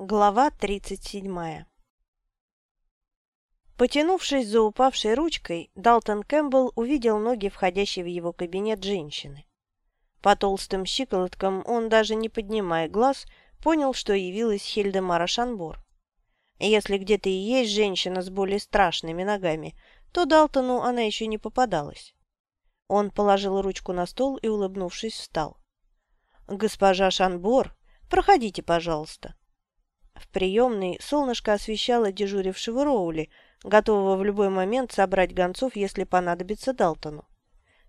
Глава 37 Потянувшись за упавшей ручкой, Далтон Кэмпбелл увидел ноги входящей в его кабинет женщины. По толстым щиколоткам он, даже не поднимая глаз, понял, что явилась Хильдемара Шанбор. Если где-то и есть женщина с более страшными ногами, то Далтону она еще не попадалась. Он положил ручку на стол и, улыбнувшись, встал. «Госпожа Шанбор, проходите, пожалуйста». В приемной солнышко освещало дежурившего Роули, готового в любой момент собрать гонцов, если понадобится Далтону.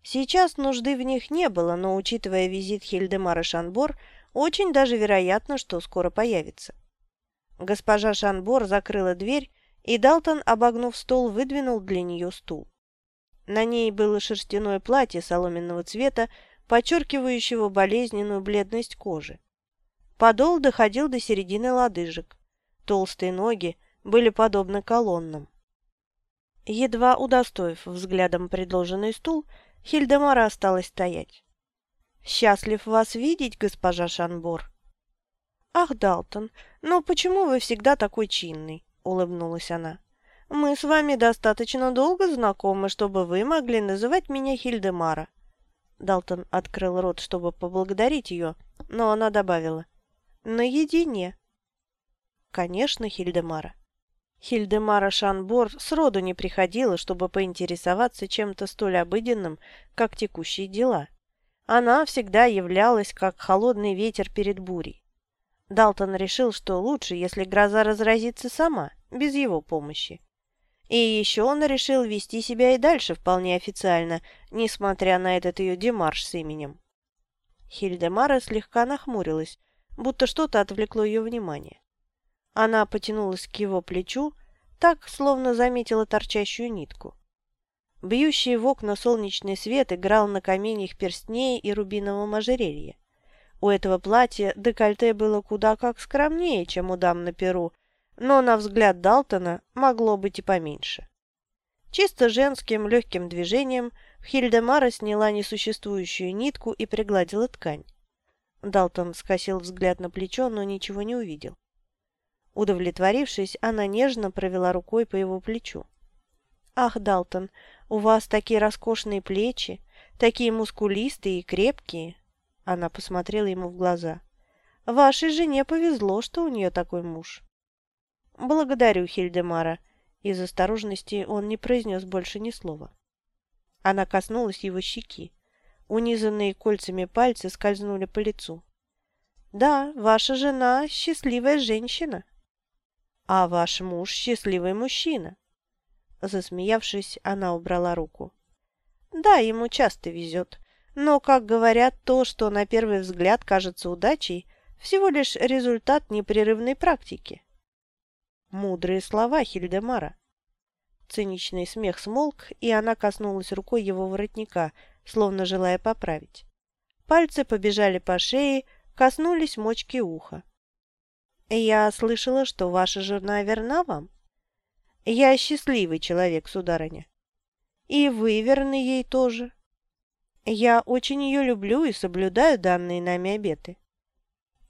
Сейчас нужды в них не было, но, учитывая визит Хильдемара Шанбор, очень даже вероятно, что скоро появится. Госпожа Шанбор закрыла дверь, и Далтон, обогнув стол, выдвинул для нее стул. На ней было шерстяное платье соломенного цвета, подчеркивающего болезненную бледность кожи. Подол доходил до середины лодыжек. Толстые ноги были подобны колоннам. Едва удостоив взглядом предложенный стул, Хильдемара осталась стоять. «Счастлив вас видеть, госпожа Шанбор». «Ах, Далтон, ну почему вы всегда такой чинный?» — улыбнулась она. «Мы с вами достаточно долго знакомы, чтобы вы могли называть меня Хильдемара». Далтон открыл рот, чтобы поблагодарить ее, но она добавила — Наедине. Конечно, Хильдемара. Хильдемара Шанбор сроду не приходила, чтобы поинтересоваться чем-то столь обыденным, как текущие дела. Она всегда являлась как холодный ветер перед бурей. Далтон решил, что лучше, если гроза разразится сама, без его помощи. И еще он решил вести себя и дальше вполне официально, несмотря на этот ее демарш с именем. Хильдемара слегка нахмурилась, будто что-то отвлекло ее внимание. Она потянулась к его плечу, так, словно заметила торчащую нитку. Бьющий в окна солнечный свет играл на каменьях перстней и рубиновом ожерелье. У этого платья декольте было куда как скромнее, чем у дам на перу, но, на взгляд Далтона, могло быть и поменьше. Чисто женским легким движением Хильдемара сняла несуществующую нитку и пригладила ткань. Далтон скосил взгляд на плечо, но ничего не увидел. Удовлетворившись, она нежно провела рукой по его плечу. «Ах, Далтон, у вас такие роскошные плечи, такие мускулистые и крепкие!» Она посмотрела ему в глаза. «Вашей жене повезло, что у нее такой муж». «Благодарю, Хильдемара». Из осторожности он не произнес больше ни слова. Она коснулась его щеки. Унизанные кольцами пальцы скользнули по лицу. «Да, ваша жена – счастливая женщина, а ваш муж – счастливый мужчина». Засмеявшись, она убрала руку. «Да, ему часто везет, но, как говорят, то, что на первый взгляд кажется удачей, всего лишь результат непрерывной практики». Мудрые слова Хильдемара. Циничный смех смолк, и она коснулась рукой его воротника – словно желая поправить. Пальцы побежали по шее, коснулись мочки уха. «Я слышала, что ваша жена верна вам?» «Я счастливый человек, сударыня». «И вы верны ей тоже?» «Я очень ее люблю и соблюдаю данные нами обеты».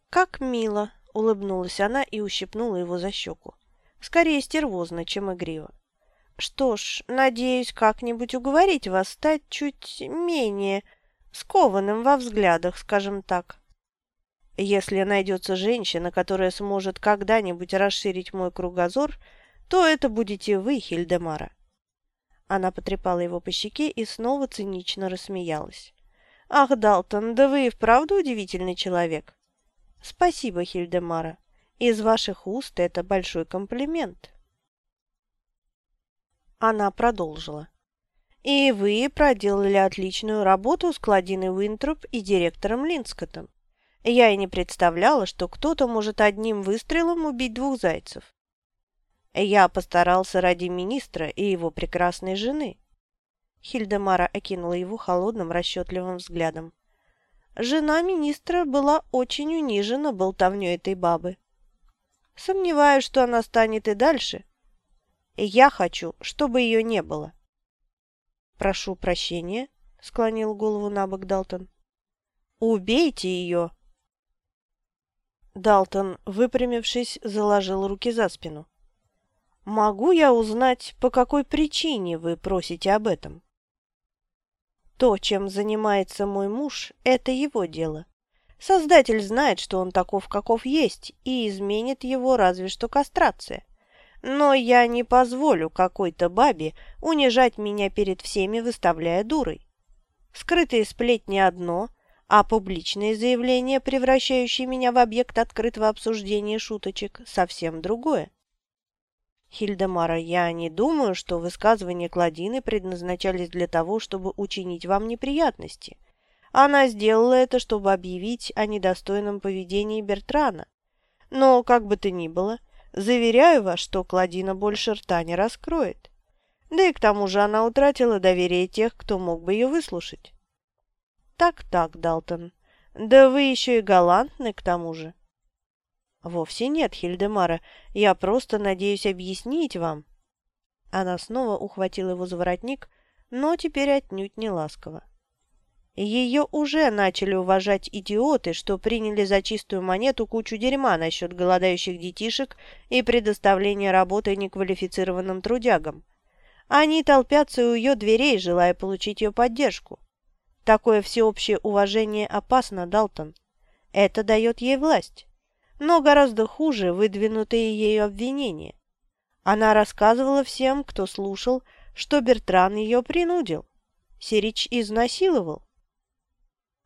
«Как мило!» — улыбнулась она и ущипнула его за щеку. Скорее стервозно, чем игриво. Что ж, надеюсь как-нибудь уговорить вас стать чуть менее скованным во взглядах, скажем так. Если найдется женщина, которая сможет когда-нибудь расширить мой кругозор, то это будете вы, Хильдемара. Она потрепала его по щеке и снова цинично рассмеялась. «Ах, Далтон, да вы и вправду удивительный человек!» «Спасибо, Хильдемара. Из ваших уст это большой комплимент». Она продолжила. «И вы проделали отличную работу с Кладиной Уинтроп и директором Линскотом. Я и не представляла, что кто-то может одним выстрелом убить двух зайцев. Я постарался ради министра и его прекрасной жены». Хильдемара окинула его холодным расчетливым взглядом. Жена министра была очень унижена болтовней этой бабы. Сомневаюсь, что она станет и дальше я хочу, чтобы ее не было. «Прошу прощения», — склонил голову на бок Далтон. «Убейте ее!» Далтон, выпрямившись, заложил руки за спину. «Могу я узнать, по какой причине вы просите об этом?» «То, чем занимается мой муж, это его дело. Создатель знает, что он таков, каков есть, и изменит его разве что кастрация. Но я не позволю какой-то бабе унижать меня перед всеми, выставляя дурой. Скрытые сплетни одно, а публичные заявления, превращающие меня в объект открытого обсуждения шуточек, совсем другое. Хильдемара, я не думаю, что высказывания Кладины предназначались для того, чтобы учинить вам неприятности. Она сделала это, чтобы объявить о недостойном поведении Бертрана. Но, как бы то ни было, заверяю вас, что Кладина больше рта не раскроет. Да и к тому же она утратила доверие тех, кто мог бы ее выслушать. Так-так, Далтон. Да вы еще и галантны к тому же. Вовсе нет, Хильдемара. Я просто надеюсь объяснить вам. Она снова ухватила его за воротник, но теперь отнюдь не ласково. Ее уже начали уважать идиоты, что приняли за чистую монету кучу дерьма насчет голодающих детишек и предоставления работы неквалифицированным трудягам. Они толпятся у ее дверей, желая получить ее поддержку. Такое всеобщее уважение опасно, Далтон. Это дает ей власть. Но гораздо хуже выдвинутые ею обвинения. Она рассказывала всем, кто слушал, что Бертран ее принудил. Сирич изнасиловал.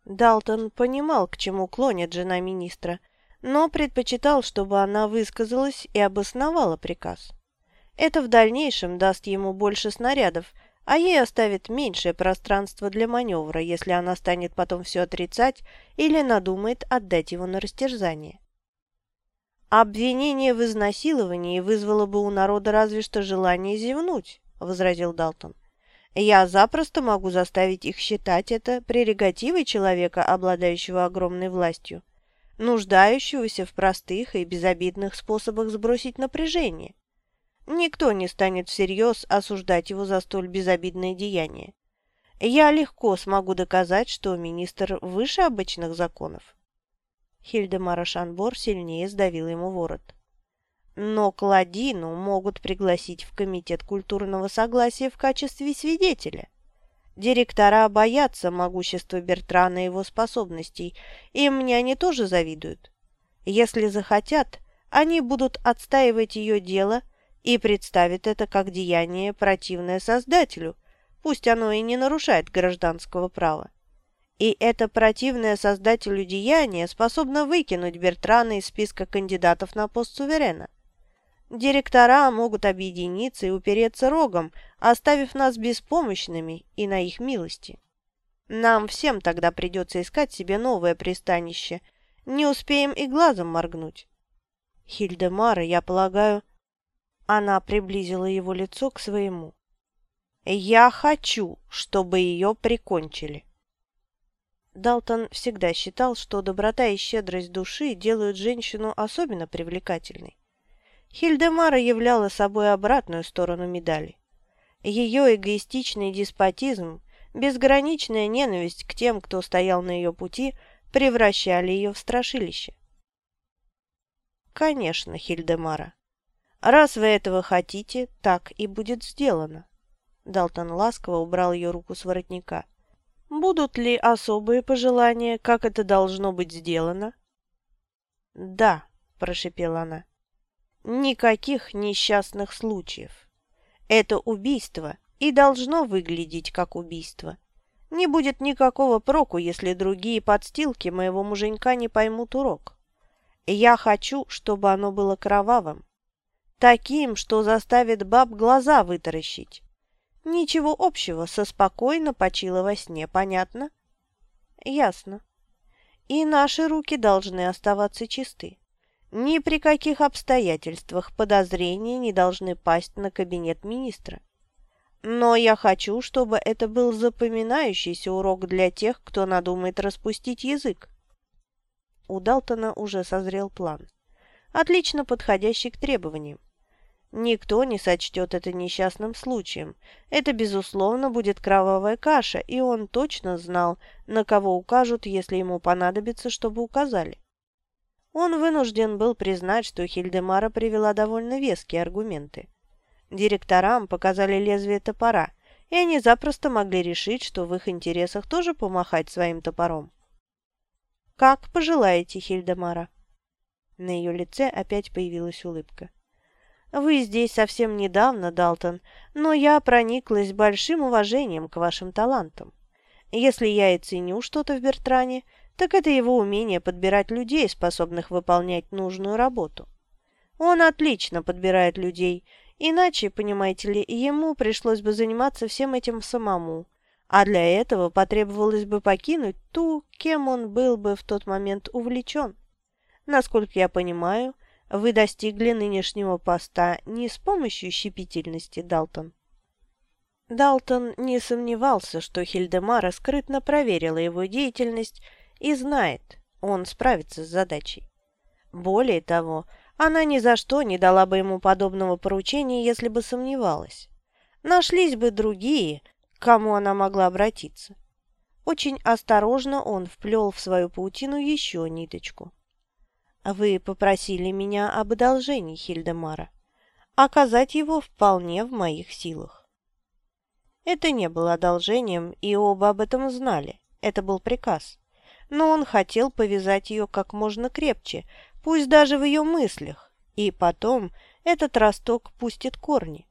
Далтон понимал, к чему клонит жена министра, но предпочитал, чтобы она высказалась и обосновала приказ. Это в дальнейшем даст ему больше снарядов, а ей оставит меньшее пространство для маневра, если она станет потом все отрицать или надумает отдать его на растерзание. «Обвинение в изнасиловании вызвало бы у народа разве что желание зевнуть», — возразил Далтон. «Я запросто могу заставить их считать это прерогативой человека, обладающего огромной властью, нуждающегося в простых и безобидных способах сбросить напряжение. Никто не станет всерьез осуждать его за столь безобидное деяние. Я легко смогу доказать, что министр выше обычных законов. Хильдемара Шанбор сильнее сдавил ему ворот. Но Кладину могут пригласить в Комитет культурного согласия в качестве свидетеля. Директора боятся могущества Бертрана и его способностей, и мне они тоже завидуют. Если захотят, они будут отстаивать ее дело – и представит это как деяние, противное Создателю, пусть оно и не нарушает гражданского права. И это противное Создателю деяние способно выкинуть Бертрана из списка кандидатов на пост суверена. Директора могут объединиться и упереться рогом, оставив нас беспомощными и на их милости. Нам всем тогда придется искать себе новое пристанище. Не успеем и глазом моргнуть. Хильдемара, я полагаю, она приблизила его лицо к своему. «Я хочу, чтобы ее прикончили». Далтон всегда считал, что доброта и щедрость души делают женщину особенно привлекательной. Хильдемара являла собой обратную сторону медали. Ее эгоистичный деспотизм, безграничная ненависть к тем, кто стоял на ее пути, превращали ее в страшилище. «Конечно, Хильдемара. «Раз вы этого хотите, так и будет сделано». Далтон ласково убрал ее руку с воротника. «Будут ли особые пожелания, как это должно быть сделано?» «Да», – прошепела она. «Никаких несчастных случаев. Это убийство и должно выглядеть как убийство. Не будет никакого проку, если другие подстилки моего муженька не поймут урок. Я хочу, чтобы оно было кровавым. Таким, что заставит баб глаза вытаращить. Ничего общего со спокойно почила во сне, понятно? Ясно. И наши руки должны оставаться чисты. Ни при каких обстоятельствах подозрения не должны пасть на кабинет министра. Но я хочу, чтобы это был запоминающийся урок для тех, кто надумает распустить язык. У Далтона уже созрел план, отлично подходящий к требованиям. Никто не сочтет это несчастным случаем. Это, безусловно, будет кровавая каша, и он точно знал, на кого укажут, если ему понадобится, чтобы указали. Он вынужден был признать, что Хильдемара привела довольно веские аргументы. Директорам показали лезвие топора, и они запросто могли решить, что в их интересах тоже помахать своим топором. «Как пожелаете, Хильдемара». На ее лице опять появилась улыбка. «Вы здесь совсем недавно, Далтон, но я прониклась большим уважением к вашим талантам. Если я и ценю что-то в Бертране, так это его умение подбирать людей, способных выполнять нужную работу. Он отлично подбирает людей, иначе, понимаете ли, ему пришлось бы заниматься всем этим самому, а для этого потребовалось бы покинуть ту, кем он был бы в тот момент увлечен. Насколько я понимаю, вы достигли нынешнего поста не с помощью щепетильности, Далтон. Далтон не сомневался, что Хильдемара скрытно проверила его деятельность и знает, он справится с задачей. Более того, она ни за что не дала бы ему подобного поручения, если бы сомневалась. Нашлись бы другие, к кому она могла обратиться. Очень осторожно он вплел в свою паутину еще ниточку. «Вы попросили меня об одолжении, Хильдемара. Оказать его вполне в моих силах». Это не было одолжением, и оба об этом знали. Это был приказ но он хотел повязать ее как можно крепче, пусть даже в ее мыслях, и потом этот росток пустит корни.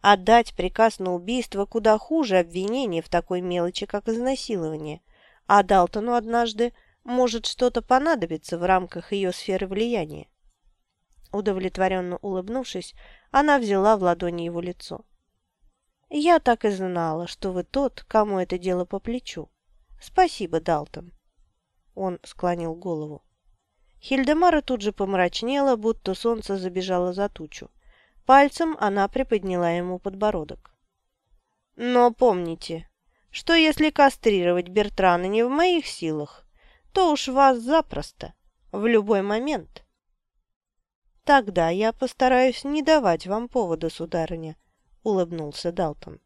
Отдать приказ на убийство куда хуже обвинения в такой мелочи, как изнасилование, а Далтону однажды может что-то понадобиться в рамках ее сферы влияния. Удовлетворенно улыбнувшись, она взяла в ладони его лицо. «Я так и знала, что вы тот, кому это дело по плечу. Спасибо, Далтон». Он склонил голову. Хильдемара тут же помрачнела, будто солнце забежало за тучу. Пальцем она приподняла ему подбородок. «Но помните, что если кастрировать Бертрана не в моих силах, то уж вас запросто, в любой момент». «Тогда я постараюсь не давать вам повода, сударыня», — улыбнулся Далтон.